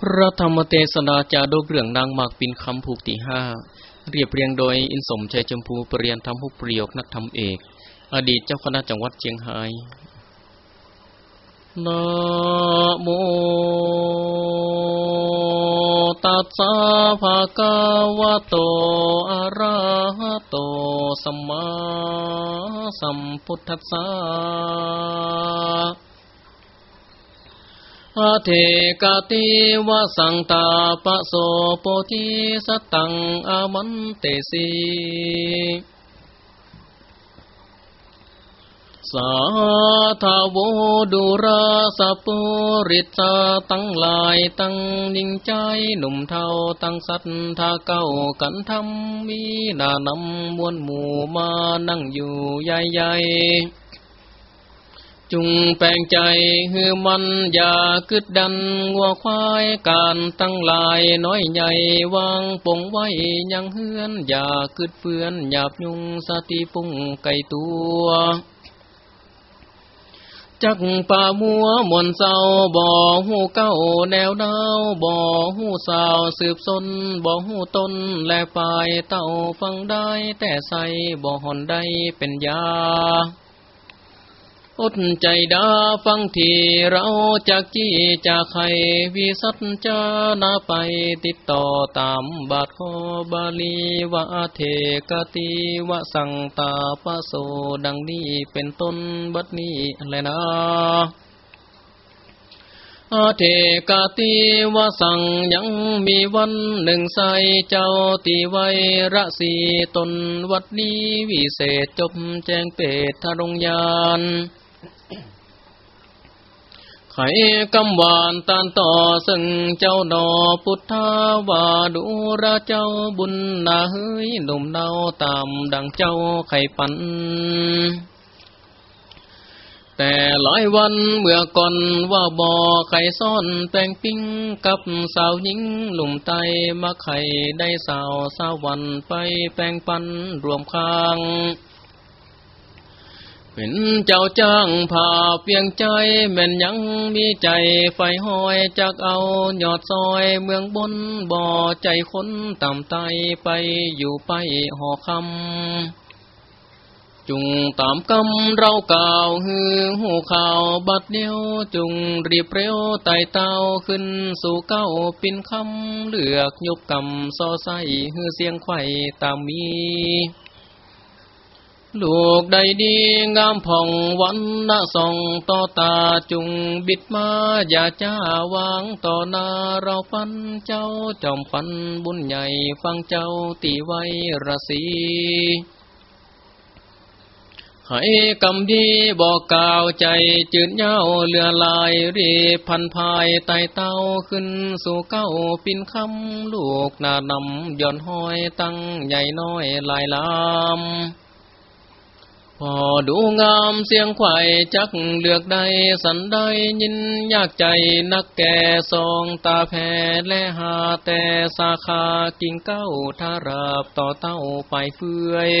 พระธรรมเทศนาจาดกเรื่องนางมากปินคำผูกตีห้าเรียบเรียงโดยอินสมชัยจมพูปรริยนธรรมผู้ประโยคนักธรรมเอก อดีตเจ้าคณะจังหวัดเชียงรายนะโมตัสสะภะคะวะโตอะระหะโตสัมมาสัมพุทธัสสะ อาเทกติวะสังตาปะโสโปธิสตังอามันเตสีสาธาวดุราสปุริตาตั้งลายตั้งนิ่งใจหนุ่มเทาตั้งสัตทาเก้ากันทำมีนานำมวลหมู่มานั่งอยู่ใหญ่ๆ จุงแปลงใจฮือมันอย่ากึดดันงัวควายการตั้งลายน้อยใหญ่วางปงไว้ยังเฮือน อย่ากึดเฟือนหยาบยุงสติปุ่งไก่ตัวจักป่ามัวมนเศร้าบ่หูเก้าแนวดาวบ่หูสาวสืบสนบ่หูต้นและปลายเต่าฟังได้แต่ใส่บ่อหอนได้เป็นยา อดใจดาฟังทีเราจากจี้จากใครวิสัจานาไปติดต่อตามบาทขอบาลีวะเทกติวะสังตาปะโสดังนี้เป็นต้นบัดนี้แลนะอาเทกาติวสังยังมีวันหนึ่งใสเจ้าตีไวระสีตนวัดนี้วิเศษจบแจงเปตทรงยาน ไขกำวานตานต่อซึ่งเจ้าดอพุทธาวาดูระเจ้าบุญนาเฮ้ยหนุ่มเนาตามดังเจ้าไข่ปัน แต่หลายวันเมื่อก่อนว่าบ่อไข่ซ่อนแปลงปิ้งกับสาวหญิงหนุ่มไตมาไข่ได้สาวสาววันไปแปลงปันรวมค้าง เป็นเจ้าจ้างผ่าเพียงใจแม่นยังมีใจไฟห้อยจากเอายอดซอยเมืองบนบ่อใจคนต่ำไตไปอยู่ไปห่อคำ จุงตามกำเราก่าวฮือหูข่าวบัดเดียวจุงรีบเร็วไต่เต้าขึ้นสู่เก้าปินคำเลือกยกกำซอใสฮือเสียงไข่ตามมี ลูกใดดีงามผ่องวันนาส่องต่อตาจุงบิดมาอย่าจ้าวางต่อนาเราฟันเจ้าจอมฟันบุญใหญ่ฟังเจ้าตีไว้ระสีให้กำดีบอกกล่าวใจจืดเย้าเลือลายรีพันพายไต่เต้าขึ้นสู่เก้าปินคำลูกนานำย่อนห้อยตั้งใหญ่น้อยลายลาม พอดูงามเสียงไข่จักเลือกใดสันใดยินยากใจนักแก่สองตาแผ่และหาแต่สาขากิ่งเก้าทาราบต่อเต้าไปเฟือย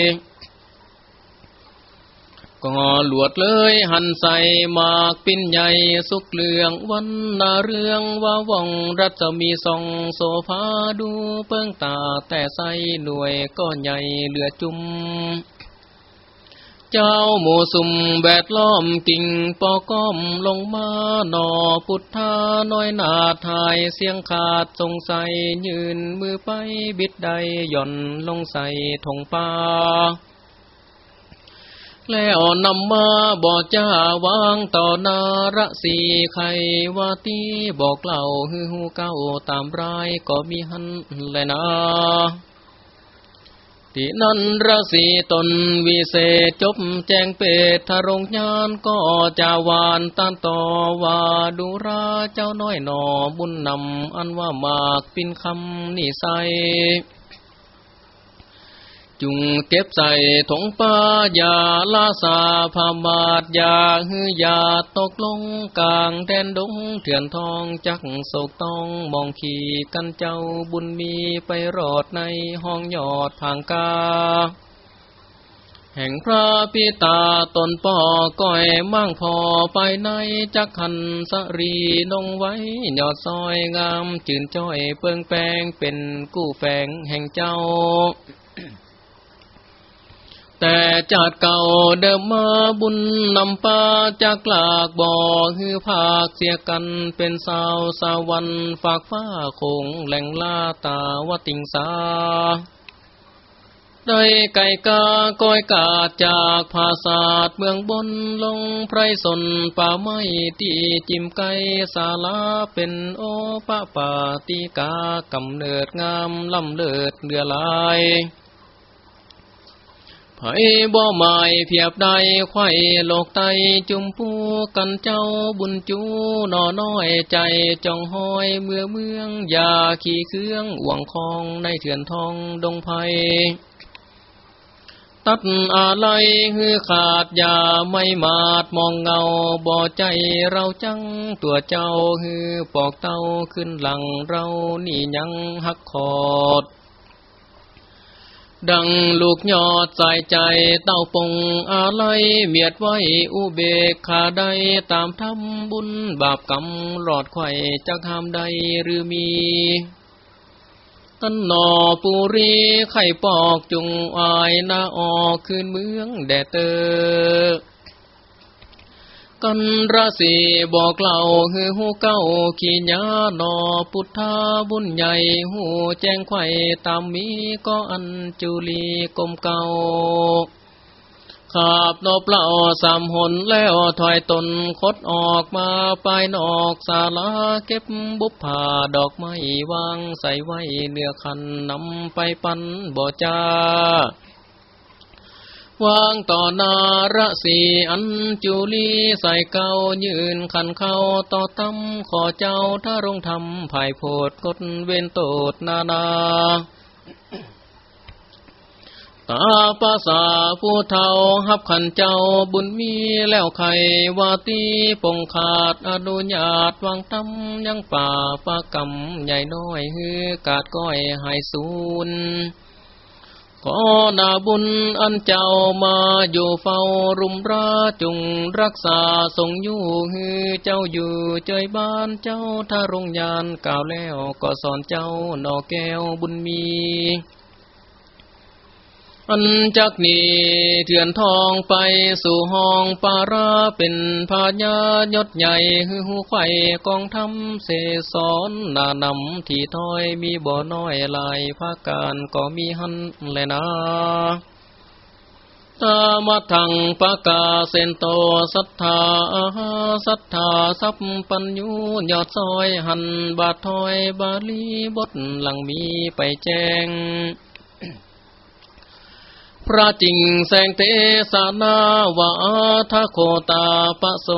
ก็หลวดเลยหันใส่มากปิ้นใหญ่สุกเหลืองวันนาเรื่องว่าว่องรัศมีส่องโซฟาดูเปิ้งตาแต่ใส่หน่วยก็ใหญ่เหลือจุ่ม เจ้าหมูสุ่มแบดล้อมกิ่งปอก้อมลงมาหนอพุทธาน้อยนาทายเสียงขาดสงสัยยืนมือไปบิดใดย่อนลงใส่ถงปาแล้วนำมาบอกจ้าวางต่อนาระสีไขวาตีบอกเล่าฮือหูเก้าตามรายก็มีหันแลยนะ ที่นันราศีตนวิเศษจบแจงเปตทรงญานก็จะวานตันต่อว่าดูราเจ้าน้อยหนอบุญนำอันว่ามากปินคำนิสัย จุงเก็บใส่ถงป้ายาลาสาพามาดยาฮือยาตกลงกลางแดนดงเถื่อนทองจักโศกต้องมองขี่กันเจ้าบุญมีไปรอดในห้องยอดผางกาแห่งพระพิตาตนป่อก้อยมั่งพอไปในจักขันสรีนงไว้ยอดซอยงามจื่นจ้อยเปิงแปงเป็นกู้แฝงแห่งเจ้า แต่จากเก่าเดิมมาบุญนำปาจากหลากบ่อฮือภาคเสียกันเป็นสาวสาวันฝากฟ้าคงแหล่งลาตาวติงสาได้ไก่กาก้อยกาดจากภาษาดเมืองบนลงไพรสนป่าไม้ตีจิมไก่สาลาเป็นโอปะปาติกากำเนิดงามลำเลิศเดือลาย ไผบ่หมายเพียบใดไข่โลกไตจุมพูกันเจ้าบุญจูหนอน้อยใจจองห้อยเมื่อเมืองยาขี่เครื่องหวงคองในเถื่อนทองดงไพตัดอะไรฮือขาดอย่าไม่มาดมองเงาบ่อใจเราจังตัวเจ้าฮือปอกเต้าขึ้นหลังเรานี่ยังหักคอด ดังลูกยอดใส่ใจเต้าปงอะไรเมียดไว้อุเบกขาใดตามทำบุญบาปกรรมหลอดไข่จะทำใดหรือมีตันหนอปุรีไข่ปอกจุงอายนาออกคืนเมืองแดเตอ กันราศีบอกเล่าฮือหูเก้าขีญาดอพุทธาบุญใหญ่หูแจ้งไข่ตามมีก็อันจุลีกลมเก่าขาบนบเล่าสามหนแล้วถอยตนคดออกมาปลายนอกสาลาเก็บบุพผาดอกไม้วางใส่ไว้เนื้อคันนำไปปันบ่จ้า วางต่อนาระสีอันจุลีใส่เกายืนขันเข้าต่อตั้มขอเจ้าถ้ารงทำภายโพดกดเวนโตดนานาตาภาษาผู้เทาหับขันเจ้าบุญมีแล้วไขวาตีปงขาดอนุญาตวางตั้มยังป่าปากำใหญ่น้อยฮือกาดก้อยหายสูน ขอนาบุญอันเจ้ามาอยู่เฝ้ารุมราจุงรักษาทรงอยู่ฮือเจ้าอยู่เจยบ้านเจ้าถ้ารงยานกล่าวแล้วก็สอนเจ้านอแก้วบุญมี อันจักนีเถื่อนทองไปสู่ห้องปาราเป็นพาญายศใหญ่หือหูไข่กองทำเสสอนนานำที่ถอยมีบ่อน้อยลายภาการก็มีหันแลยนะตามาทังปากาเซนโตสัทธาสัทธาสัพปัญญูยอดซอยหันบาทถอยบาลีบทหลังมีไปแจ้ง พระจิงแสงเตสานาวาทโคตาปะโส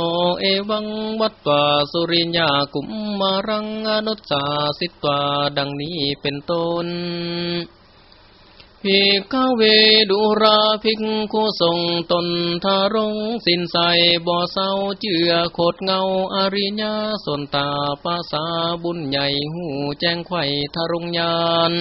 เอวังวัตวาสุริญญากุมมารังอนุสาสิตวาดังนี้เป็นต้นพิกเวดุราภิกขุทรงตนทารงสินใสบ่อเศร้าเจือโคดเงาอริญาสนตาภาษาบุญใหญ่หูแจ้งไข่ทารงยาน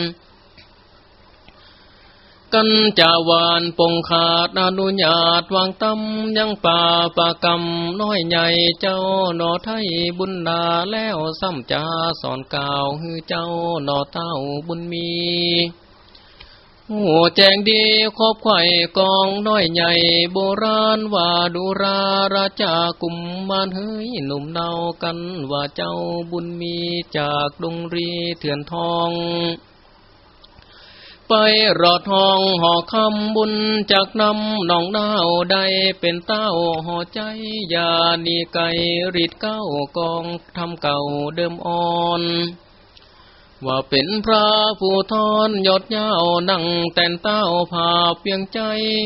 กันจาวานปงขาดอนุญาตวางตำยังป่าปากรรมน้อยใหญ่เจ้าหนอไทยบุญนาแล้วซ้ำจาสอนกล่าวฮือเจ้าหนอเต้าบุญมีหัวแจงดีครอบไข่กองน้อยใหญ่โบราณว่าดูราราชากุมมานเฮ้ยหนุ่มเนากันว่าเจ้าบุญมีจากดงรีเถื่อนทอง ไปรอทองห่อคำบุญจากนำน้องดาวได้เป็นเต้าห่อใจยานีไก่ริดเก้ากองทำเก่าเดิมอ่อนว่าเป็นพระผู้ทอนยอดยาวนั่งแต่นเต้าผาเพียงใจ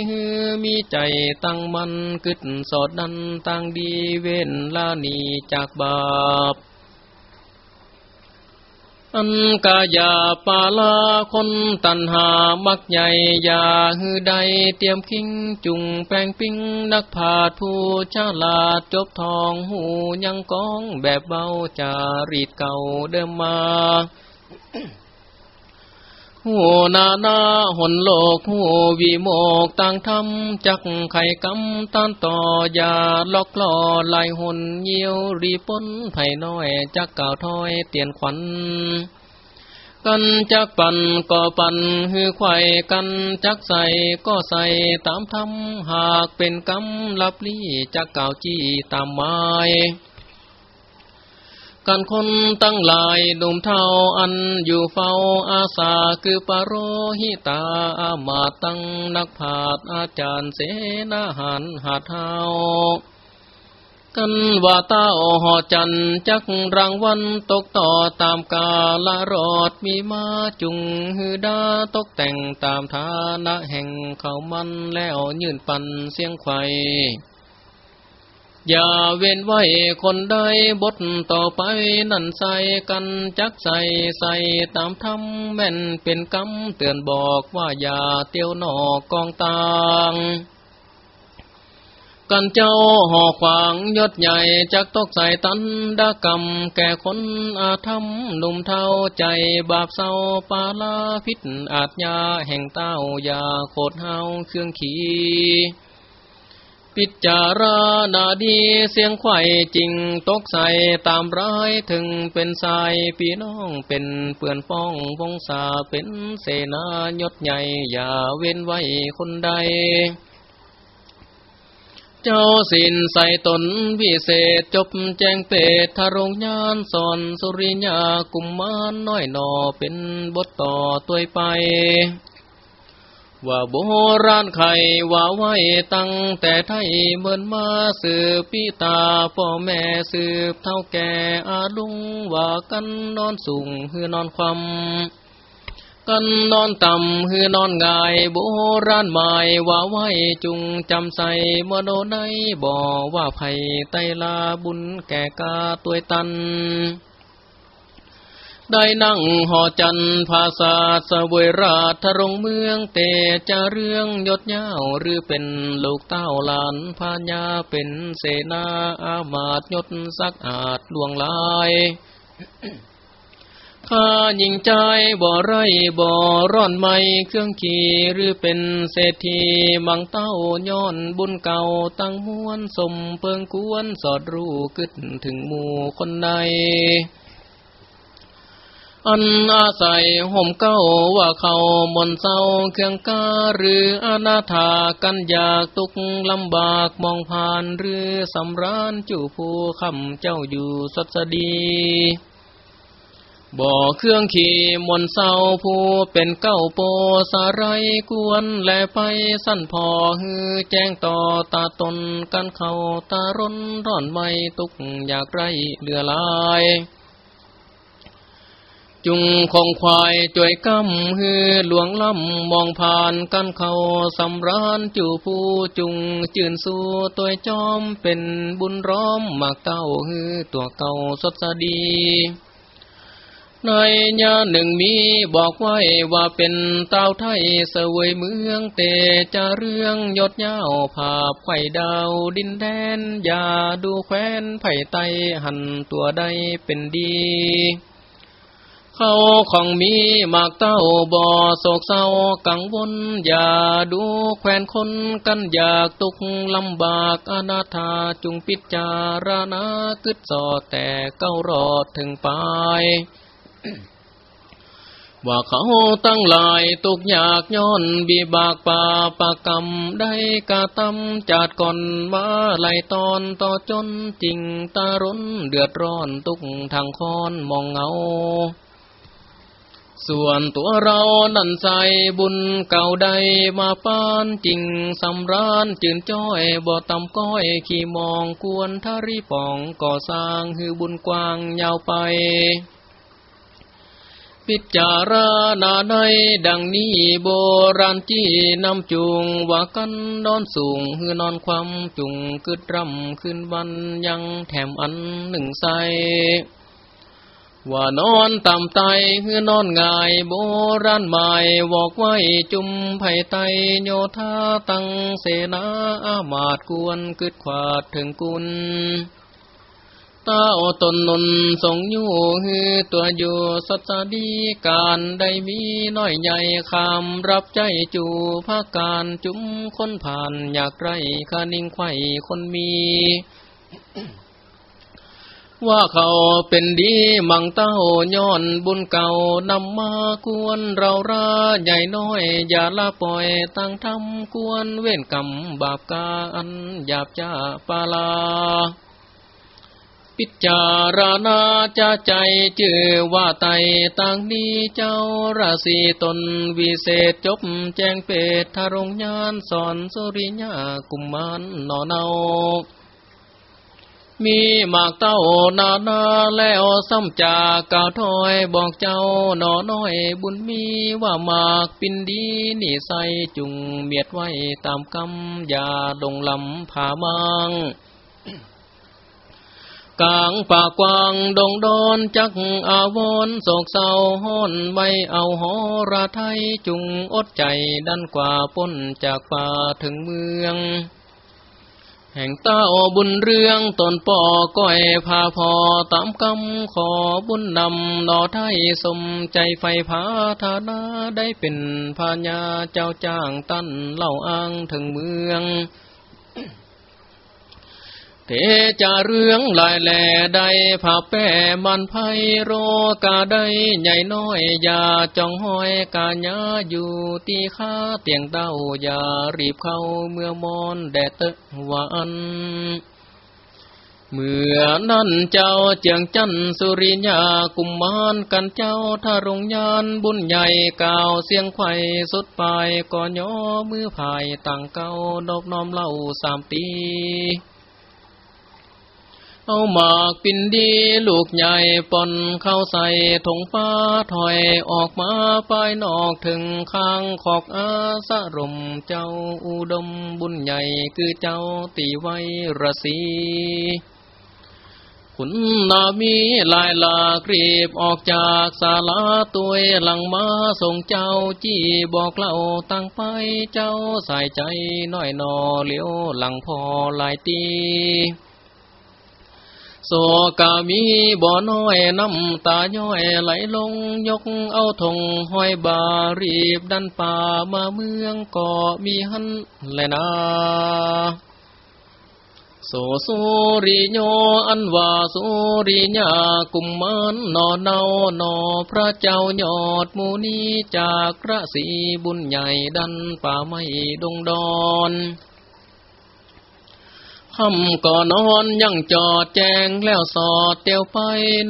ฮือมีใจตั้งมันกึดสอดดันตั้งดีเว้นลานีจากบาป อันกายาปาลาคนตันหามักใหญ่ยาหือใดเตรียมคิงจุงแปงปิ้งนักผาดผู้ชาลาดจบทองหูยังกองแบบเบาจารีดเก่าเดิมมา หูนานาหนโลกหูวิโมกต่างทำจักไข่กำต้านต่อยาล็อกล่อลายหนเยี่ยวรีปนไผ่น้อยจักก่าวถอยเตียนขวัญกันจักปั่นก็ปั่นฮือไข่กันจักใส่ก็ใส่ตามทำหากเป็นกำลับลี่จักก่าวจี้ตามไม้ กันคนตั้งหลายหนุ่มเท่าอันอยู่เฝ้าอาสาคือปโรหิตาอามาตั้งนักผาดอาจารย์เสนาหันหาเท้ากันว่าเต้าหอจันจักรางวันตกต่อตามกาละรอดมีมาจุงฮือดาตกแต่งตามฐานะแห่งเขามันแล้วยืนปันเสียงไข่ อย่าเว้นไว้คนใดบทต่อไปนั่นใส่กันจักใส่ใส่ตามธรรมแม่นเป็นกำเตือนบอกว่าอย่าเตียวนอกกองตางกันเจ้าห่อขวางยศใหญ่จักตกใส่ตันดากรรมแก่คนอาธรรมหนุ่มเท่าใจบาปเศร้าปาลาพิษอาจยาแห่งเต้าอย่าโคดเฮาเครื่องขี พิจารณาดีเสียงไข่จริงตกใส่ตามร้ายถึงเป็นสายพี่น้องเป็นเปื่อนป้องวงศาเป็นเสนายศใหญ่ อย่าเว้นไว้คนใด เจ้าสินใส่ตนวิเศษจบแจงเปตทารงยานสอนสุริยากุมมานน้อยหนอเป็นบทต่อตัวไป ว่าโบราณไขว่าไว้ตั้งแต่ไทยเมินมาสืบพิตาพ่อแม่สืบเท่าแก่อาลุงว่ากันนอนสูงคือนอนความกันนอนต่ำคือนอนง่ายโบราณหมายว่าไว้จุงจำใส่มโนในบ่ว่าไผ่ไตลาบุญแก่กาตัวตัน ได้นั่งหอจันภาษาสวยราชรงเมืองเตจะเรื่องยศเย้าหรือเป็นลูกเต้าหลานพาญาเป็นเสนาอามาตยศสักอาจลวงลายข้าหญิงใจบ่อไรบ่อร่อนไม่เครื่องขี่หรือเป็นเศรษฐีมังเต้าย้อนบุญเก่าตั้งม้วนสมเปิงกวนสอดรู้กึดถึงหมู่คนใด อันอาศัยห่มเก้าว่าเขามนเศร้าเครื่องกาหรืออนาถากันอยากตุกลำบากมองผ่านหรือสำรานจู่ผู้คำเจ้าอยู่สัสดีบ่อเครื่องขี่มนเศร้าผู้เป็นเก้าโปสาไรกวนและไปสั้นพอฮือแจ้งต่อตาตนกันเขาตาร้นร่อนไม่ตุกอยากไรเหลือลาย จุงคงควายจวยกำฮือหลวงลำมองผ่านกันเขาสำรานจูผู้จุงจืนสู้ตัวจอมเป็นบุญร้อมมากเต้าฮือตัวเก่าสดสดีในญาหนึ่งมีบอกไว้ว่าเป็นเต้าไทยเสวยเมืองเตจะเรื่องยศเย้าภาพไข่ดาวดินแดน อย่าดูแคว้นไผ่ไตหันตัวใดเป็นดี เขาของมีมากเต้าบ่อโศกเศร้ากังวลอย่าดูแควนคนกันอยากตุกลำบากอนาถาจุงปิจารณากึดสอดแต่เก้ารอดถึงปลายว่าเขาตั้งหลายตุกอยากย้อนบีบากป่าปากกรรมได้กาตำจัดก่อนมาไหลตอนต่อจนจริงตาร้นเดือดร้อนตุกทางคอนมองเงา ส่วนตัวเรานั่นใส่บุญเก่าใดมาปานจริงสำรานจืนจ้อยบ่ตำก้อยขี่มองกวนทารีป่องก่อสร้างฮือบุญกว้างยาวไป พิจารณาในดังนี้โบราณจีนำจุงว่ากันนอนสูงฮือนอนความจุงกึดรำขึ้นวันยังแถมอันหนึ่งใส ว่านอนต่ำไตคือนอนง่ายโบราณหมายวอกไว้จุมไผ่ไตโยธาตั้งเสนาอามาตกวนกึดขวาดถึงกุลต้าตนนนทรงอยู่ฮือตัวอยู่สัสดีการได้มีน้อยใหญ่คำรับใจจูภาการจุมคนผ่านอยากไรคานิ่งไข่คนมี ว่าเขาเป็นดีมังเต้าย้อนบุญเก่านำมากวนเราราใหญ่น้อย อย่าละปล่อยตั้งทำกวนเว้นกรรมบาปกาอันหยาบจ้าปาลา พิจารณาจะใจเจือว่าไตต่างนี้เจ้าราศีตนวิเศษจบแจ้งเปตทารงญานสอนสุริยากุมมานนอเนา มีหมากเต้านานาแล้วซ้ำจากกาวถอยบอกเจ้าหนอน้อยบุญมีว่าหมากปินดีนี่ใสจุงเมียดไว้ตามกำอย่าดงลำผามังกลางป่ากว้างดงดอนจักอาวรโศกเศร้าห้อนไว้เอาหอระไทยจุงอดใจดันกว่าพ้นจากป่าถึงเมือง แห่งเต้าบุญเรื่องตนป่อก้อยพาพอตามกำขอบุญนำนอไทยสมใจไฟผาธานาได้เป็นพาญาเจ้าจ้างตั้นเล่าอ้างถึงเมือง เทจะเรื่องลายแหล่ใดผาแป้มันไพโรกาได้ใหญ่น้อยอย่าจ้องห้อยกาญาอยู่ตีข้าเตียงเต้าอย่ารีบเข้าเมื่อมอนแดดเตวันเมื่อนั้นเจ้าเจียงจันสุริยากุมมานกันเจ้าทารงยานบุญใหญ่กล่าวเสียงไข่สุดปลายก่อนย่อมือภายต่างเก้านอบน้อมเล่าสามตี เอาหมากปินดีลูกใหญ่ปนเข้าใส่ถงฟ้าถอยออกมาปลายนอกถึงข้างขอกอาสรมเจ้าอุดมบุญใหญ่คือเจ้าตีไว้รสีขุนนามีลายลากรีบออกจากศาลาตัวหลังมาส่งเจ้าจี้บอกเล่าตั้งไปเจ้าใส่ใจน้อยนอเลี้ยวหลังพอลายตี โสกามีบ่อน้อยน้ำตาย้อยไหลลงยกเอาทงห้อยบารีบดันป่ามาเมืองก่อมีหันแลนาโสสุริโยอันว่าสุริญากุมมันนอเนานอพระเจ้ายอดมูนีจากพระสีบุญใหญ่ดันป่าไม่ดงดอน คำก่อนอนยังจอดแจงแล้วสอดเตียวไป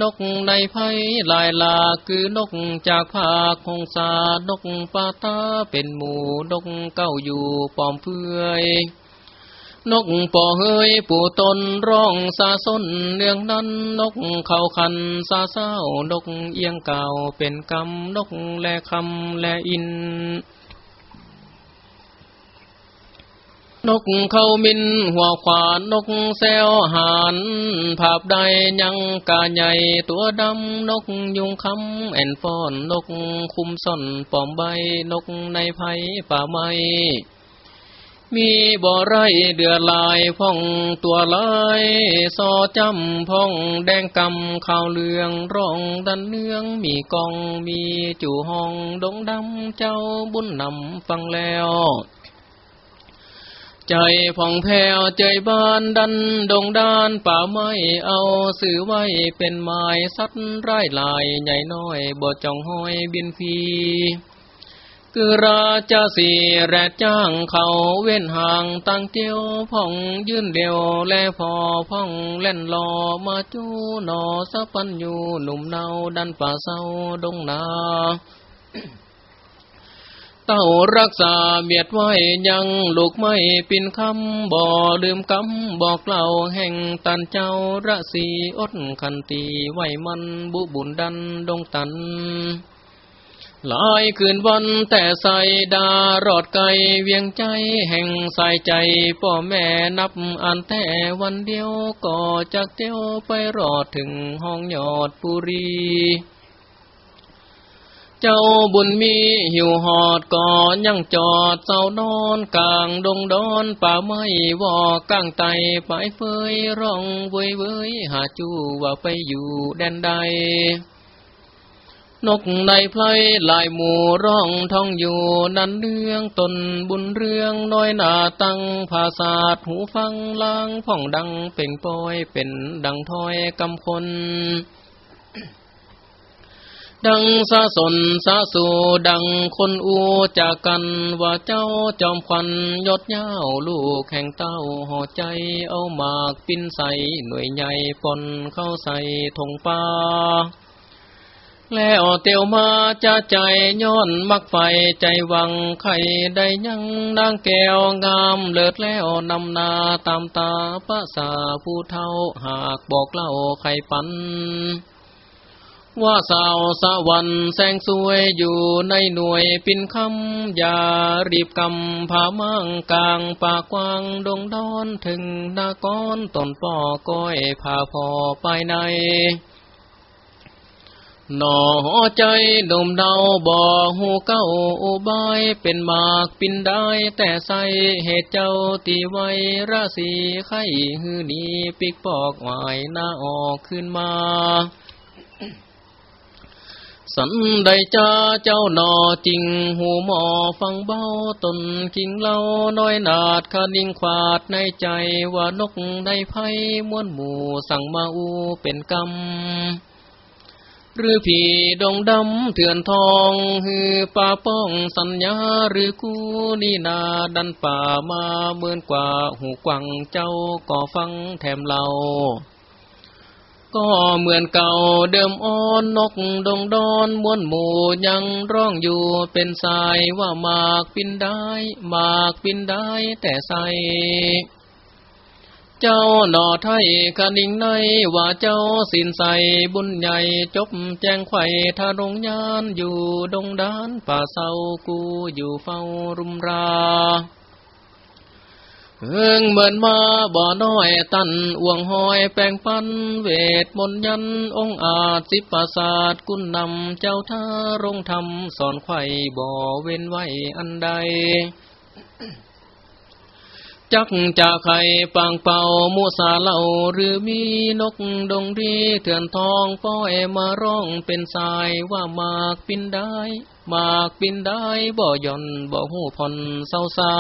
นกในไผ่ลายลาคือนกจากภาคงสานกปาตาเป็นหมูนกเก้าอยู่ปอมเพื่อยนกป่อเฮยปู่ตนร้องสาสนเนื่องนั้นนกเขาคันสาเศร้านกเอียงเก่าเป็นกำนกแลคำแลอิน นกเขามินหัวขวานนกแซวหานภาพใดยังกาใหญ่ตัวดำนกยุงคำแอนฟอนนกคุมซ่อนปอมใบนกในไผ่ป่าไม้มีบ่อไรเดือลายพ่องตัวลายซอจำพ่องแดงกำข่าวเลืองร้องดันเนืองมีกองมีจู่ห้องดงดำเจ้าบุญนำฟังแล้ว ใจผ่องแผ้วใจบานดันดงดานป่าไม้เอาสื่อไว้เป็นไม้สัตว์ร้ายลายใหญ่น้อยบ่จ้องห้อยบินฟีคือราชสีแรดจ้างเขาเว้นห่างตั้งเตียวพ่องยื่นเดียวแลพอพ่องเล่นรอมาจูหนอสะปันอยู่หนุ่มเนาดันป่าเศร้าดงนา เต้ารักษาเมียดไว้ยังลูกไม่ปินคำบ่ลืมคำบอกเล่าแห่งตันเจ้าระสีอดขันตีไว้มันบุบุญดันดงตันหลายคืนวันแต่ใส่ดารอดไกเวียงใจแห่งใส่ใจพ่อแม่นับอันแต่วันเดียวก็จากเที่ยวไปรอดถึงห้องยอดปุรี เจ้าบุญมีหิวหอดก่อนยังจอดเศร้านอนกลางดงดอนป่าไม้วอกกลางไตไปเฟยร้องเว้ยเว้ยหาจูว่าไปอยู่แดนใด นกในไพลลายหมู่ร้องท่องอยู่นันเรื่องตนบุญเรื่องน้อยหนาตั้งภาษาดหูฟังลางพ่องดังเป่งปอยเป็นดังถอยกำคน ดังสะสนสะสูดังคนอูจากกันว่าเจ้าจอมควันยศเย้าลูกแห่งเต้าห่อใจเอาหมากปิ้นใสหน่วยใหญ่ปนเข้าใส่ธงป้าแล้วเตียวมาจะใจย้อนมักไฟใจวังไข่ได้ยังนางแก้วงามเลิศแล้วนำนาตามตาภาษาผู้เท่าหากบอกเล่าไข่ปัน ว่าสาวสวรรค์แสงสวยอยู่ในหน่วยปินคำอย่ารีบกำผามังกลางปากกว้างดงดอนถึงนากอนต้นป่อก้อยพาพอไปในหน่อใจดมเดาบ่อหูเก้าอุบายเป็นหมากปินได้แต่ใสเหตุเจ้าตีไว้ราศีไข่หือนีปิกปอกหวายหน้าออกขึ้นมา สันใดจ้าเจ้านอจริง หูหมอฟังเบาตนกิงเล่าน้อยนาดคานิ่งขวาดในใจว่านกได้ไพ่ม้วนหมู่สั่งมาอูเป็นกรรมหรือผีดงดำเถื่อนทองฮือป่าป้องสัญญาหรือกูนี่นาดันป่ามาเมือนกว่าหูกวังเจ้าก่อฟังแถมเรา ก็เหมือนเก่าเดิมอ้อนนกดงดอนม้วนหมูยังร้องอยู่เป็นสายว่ามากปินได้มากปินได้แต่ใสเจ้าหน่อไทยคนิ่งในว่าเจ้าสินใสบุญใหญ่จบแจ้งไข่ทารงยานอยู่ดงดานป่าเศร้ากูอยู่เฝ้ารุมรา เอิงเหมือนมาบ่อน้อยตันอ่วงหอยแปลงปัน เวทมนยันองอาจสิปราสาทกุนนำเจ้าท่ารงธรรมสอนไข่บ่อเว้นไว้อันใด จักจะไข่ปังเป่ามูสาเหล่าหรือมีนกดงรีเถื่อนทองป้อยมาร้องเป็นสายว่ามากปินได้ มากปินได้บ่ย่อนบ่หูผ่อนเศร้าซา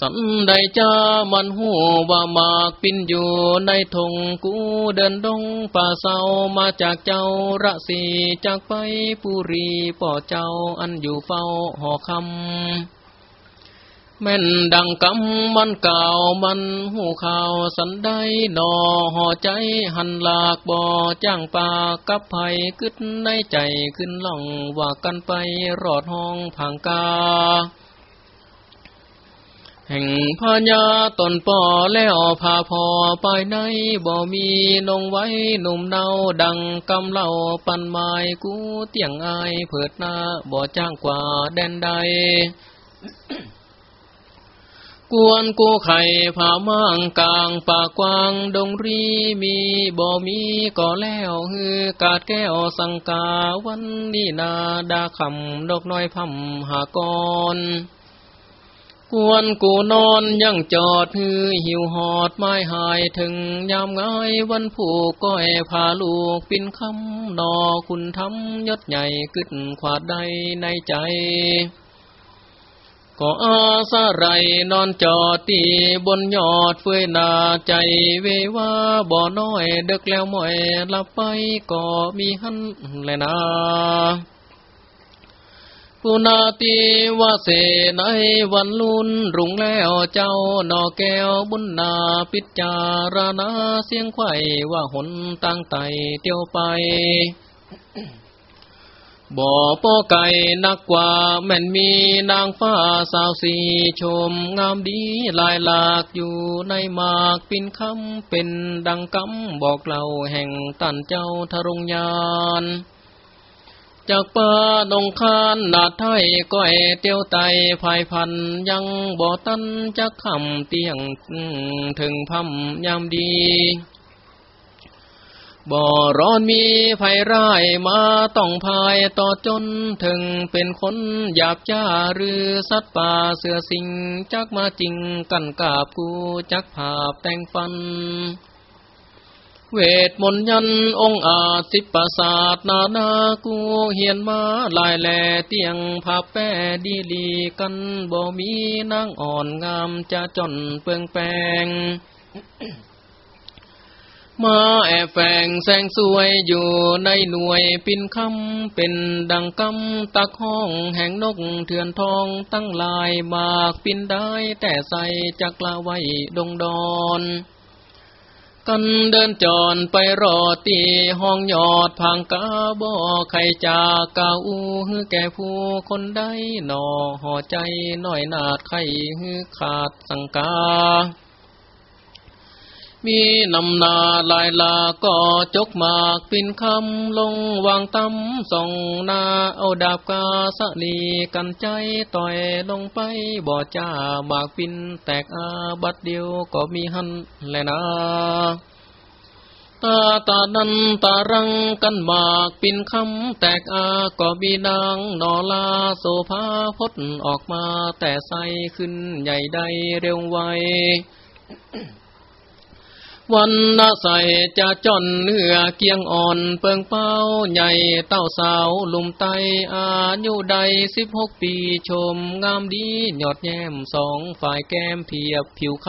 สันใดจ้ามันหูว่ามากปินอยู่ในทงกูเดินดงป่าเศร้ามาจากเจ้าระสีจากไปปุรีป่อเจ้าอันอยู่เฝ้าหอคำแม่นดังกำมันเก่ามันหูข่าวสันได้นอห่อใจหันหลากบ่อจ้างปากับไผ่กึดในใจขึ้นล่องว่ากันไปรอดห้องผังกา แห่งพญาตนป่อแล้วพาพอไปในบ่มีนงไว้หนุ่มเนาดังกำเล่าปันไม้กูเตียงอายเผิดหน้าบ่จ้างกว่าแดนใดกวนกูไข่ผามั่งกลางป่ากวางดงรีมีบ่มีก็แล้วฮือกาดแก้วสังกาวันนี้นาดาคำดอกน้อยพัมหากร กวนกูนอนยังจอดฮือหิวหอดไม้หายถึงยามง่ายวันผูกก้อยพาลูกปินคำนอคุณทำยศใหญ่กึดขวาดใดในใจก็อาสาไรนอนจอดตีบนยอดเฟยนาใจเวว่าบ่อน้อยเดึกแล้วม่อยหลับไปก็มีหันแลนา ปุนาติวาเสในวันลุนรุงแล้วเจ้านอแก้วบุญนาปิจารณาเสียงไข่ว่าหนตั้งไตเตียวไป บ่อปอไก่นักกว่าแม่นมีนางฟ้าสาวสีชมงามดีลายหลากอยู่ในหมากปินคำเป็นดังกำบอกเล่าแห่งตันเจ้าทรงยาน จากป่าดงคานนาไทยก้อยเตียวไตภายพันยังบ่ตันจักคำเตียงถึงพัมยามดี บ่ร้อนมีภัยร้ายมาต้องพายต่อจนถึงเป็นคนหยาบจ้าหรือสัตว์ป่าเสือสิงจักมาจริงกันกาบกูจักภาพแต่งฟัน เวทมนต์ยันองอาจสิบประสาทนานากูเหียนมาลายแหล่เตียงภาแป้ดีลีกันบ่มีนางอ่อนงามจะจนเปืองแปงมาแอบแฝงแสงสวยอยู่ในหน่วยปินคำเป็นดังกำตักห้องแห่งนกเถื่อนทองตั้งลายมากปินได้แต่ใส่จักละไว้ดงดอน กันเดินจอนไปรอตีห้องยอดพังกาบอใครจากกาอูฮือแก่ผู้คนได้หนอห่อใจน้อยนาดไข่ฮือขาดสังกา มีนำนาลายลาก็จกมากปินคำลงวางตำส่องนาเอาดาบกาสลีกันใจต่อยลงไปบ่จ้ามากปินแตกอาบัดเดียวก็มีหันแลยนะตาตานันตารังกันมากปินคำแตกอาก็มีนางนอลาโสภาพดออกมาแต่ใสขึ้นใหญ่ใดเร็วไว วันนาใสจะจอนเนื้อเกียงอ่อนเปิงเป้าใหญ่เต้าสาวลุมไตอายุใดสิบหกปีชมงามดีหยอดแย้มสองฝ่ายแก้มเพียบผิวค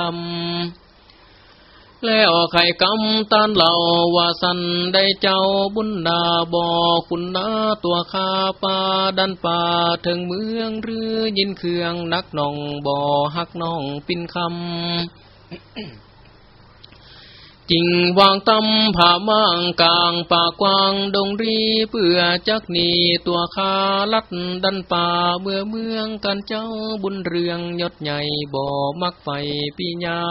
ำแล้วไข่กำตานเหล่าว่าสันได้เจ้าบุญนาบอคุณนาตัวคาปาดันป่าถึงเมืองหรือยินเครื่องนักน่องบ่อหักนองปินคำ จิงวางตำผ่าม่างกลางป่ากว้างดงรีเพื่อจักนีตัวคาลัดดันป่าเมื่อเมืองกันเจ้าบุญเรืองยศใหญ่บ่อมักไฟปีญา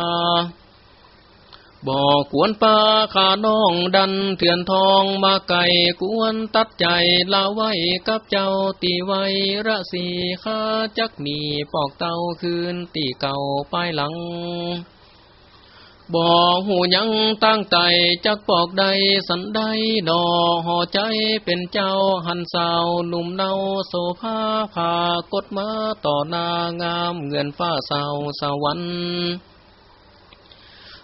บ่อกวนป่าขาน้องดันเถื่อนทองมาไก่กวนตัดใจลาไว้กับเจ้าตีไว้ระสีข้าจักนีปอกเต้าคืนตีเก่าป้ายหลัง บ่หูยังตั้งใจจักปอกใดสันใดดอห่อใจเป็นเจ้าหันสาวหนุ่มเนาโซภาพากดมาต่อนางามเงินฟ้าสาวสวรรค์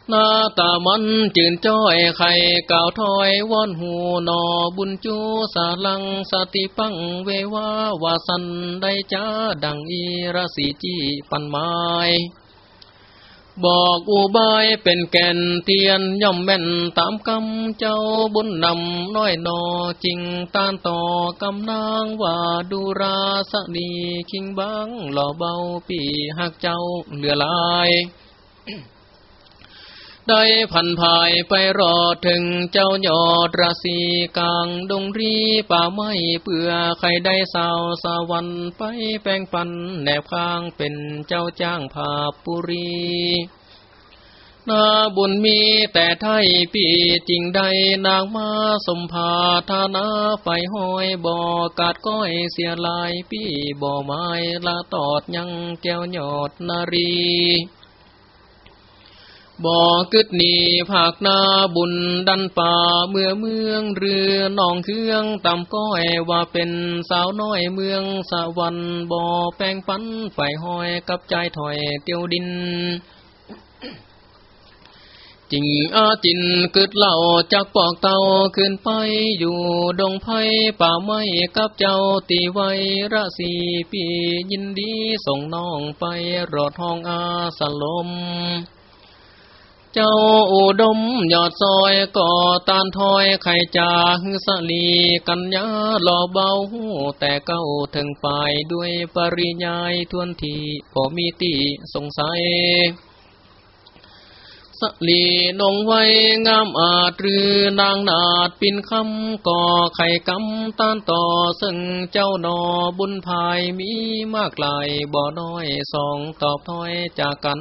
หน้าตามันจืนจ้อยไข่กาวถอยวอนหูนอบุญจูสาลังสติปังเววาวาสันได้จ้าดังอีราสีจีปันไม้ บอกอุบายเป็นแก่นเทียนย่อมแม่นตามคำเจ้าบุญนำน้อยนอจริงตานต่อกำนางว่าดูราสนีคิงบังหล่อเบาปีหักเจ้าเหลือลาย ได้พันภายไปรอถึงเจ้ายอดราศีกลางดงรีป่าไม้เปื่อใครได้สาวสวรรค์ไปแป้งปันแนบข้างเป็นเจ้าจ้างภาปุรีนาบุญมีแต่ไทยปีจริงใดนางมาสมภาธานาไฟห้อยบ่อกาดก้อยเสียลายปีบ่อไม้ละตอดยังแก้วยอดนารี บ่อกึดนีภาคนาบุญดันป่าเมื่อเมืองเรือนองเครื่องตำก้อยว่าเป็นสาวน้อยเมืองสวรรค์บ่อแป้งปันไฟห้อยกับใจถอยเตียวดินจิงอาจินกึดเล่าจากปอกเตาขึ้นไปอยู่ดงไผ่ป่าไม้กับเจ้าตีไว้ระสีปียินดีส่งน้องไปรอดห้องอาสลม เจ้าอุดมยอดซอยก่อตานถอยไข่จาหสลีกัญญาหล่อเบาแต่เก้าถึงไปด้วยปริยายทวนทีพอมีตีสงสัยสลีนงไว้งามอาจหรือนางนาดปินคำก่อไข่กำต้านต่อซึ่งเจ้านอบุญภายมีมากลายบ่อน้อยสองตอบถอยจากกัน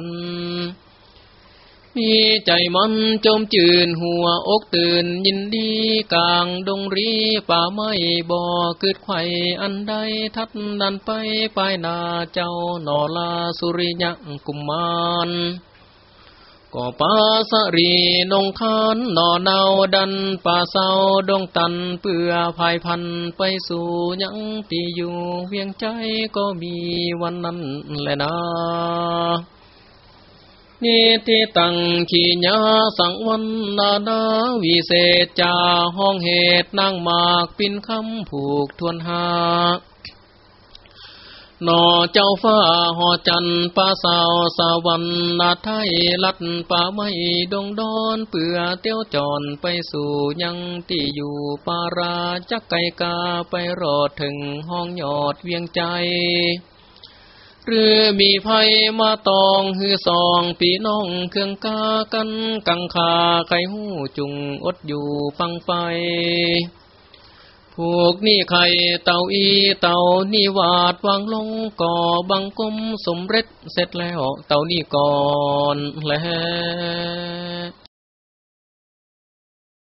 มีใจมันจมจืนหัวอกตื่นยินดีกลางดงรีป่าไม้บ่อเกิดไข่อันใดทัดดันไปปลายนาเจ้านอลาสุริยะกุมมารก็ปาสรีนงคานนอเนาดันป่าเศร้าดงตันเปื่อภายพันไปสู่ยังตีอยู่เวียงใจก็มีวันนั้นแหละนะ นิติตังขีญาสังวันนานาวิเศษจาห้องเหตุนางมากปินคำผูกทวนหานอเจ้าฟ้าหอจันป้าสาวสาวันนาไทยลัดป่าไม้ดงดอนเปื่อเตี้ยวจอนไปสู่ยังที่อยู่ปาราจักไกกาไปรอดถึงห้องยอดเวียงใจ หรือมีภัยมาตองฮือสองปีน้องเครื่องกากันกังคาไขหูจุงอดอยู่ฟังไฟผูกนี่ไข่เต่าอีเต่านี่วาดวางลงก่อบังกมสมเร็จเสร็จแล้วเต่านี่ก่อนแล้ว